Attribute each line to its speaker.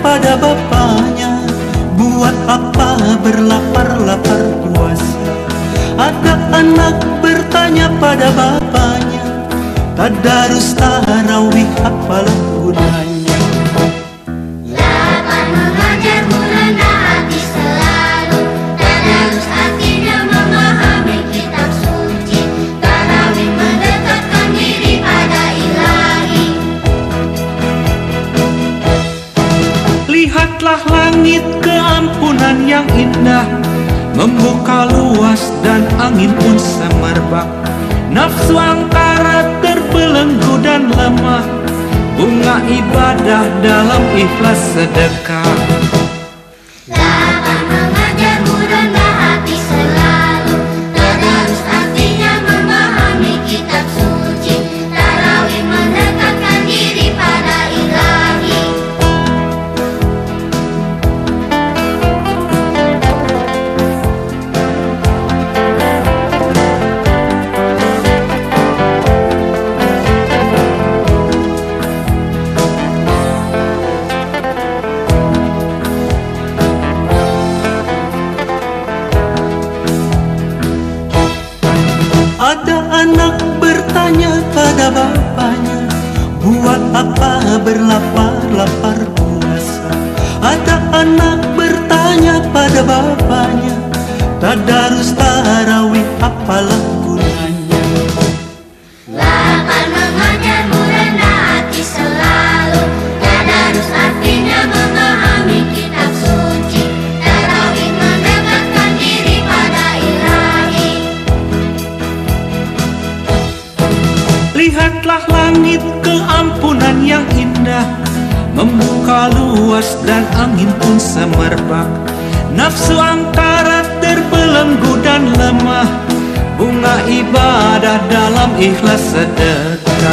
Speaker 1: pada bapaknya. Buat apa berlapar-lapar puasa? Ada anak bertanya pada bapaknya. Tadarus tarawih apalah gunanya Lihatlah langit keampunan yang indah Membuka luas dan angin pun semerbak. Nafsu angkara terbelenggu dan lemah Bunga ibadah dalam ikhlas sedekah Ada anak bertanya pada bapaknya Buat apa berlapar-lapar Lihatlah langit keampunan yang indah. Membuka luas dan angin pun semerbak. Nafsu angkara terbelenggu dan lemah. Bunga ibadah dalam ikhlas sedekah